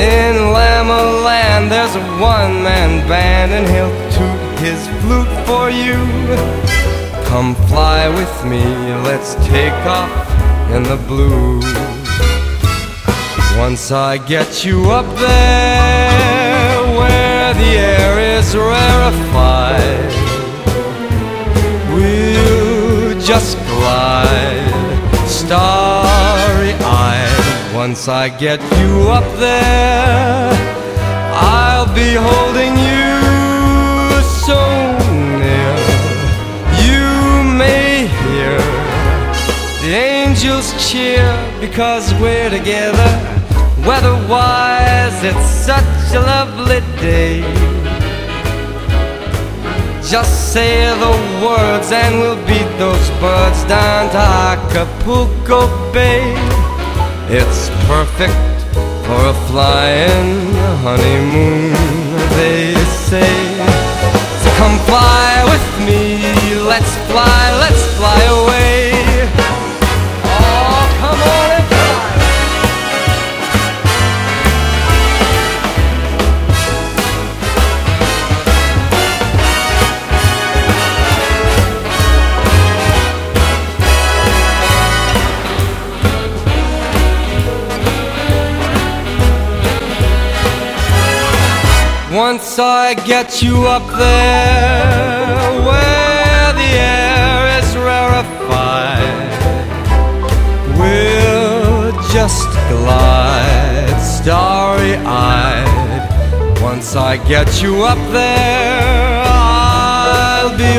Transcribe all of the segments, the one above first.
In Llama Land, there's a one man band, and he'll toot his flute for you. Come fly with me, let's take off in the blue. Once I get you up there where the air is rarefied, we'll just glide eyed. Once I get you up there, I'll be holding you so near. You may hear the angels cheer because we're together. Weatherwise, it's such a lovely day. Just say the words and we'll beat those birds down to Acapulco Bay. It's perfect for a flying honeymoon, they say. So come fly with me, let's fly, Once I get you up there where the air is rarefied, we'll just glide starry eyed. Once I get you up there, I'll be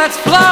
let's fly.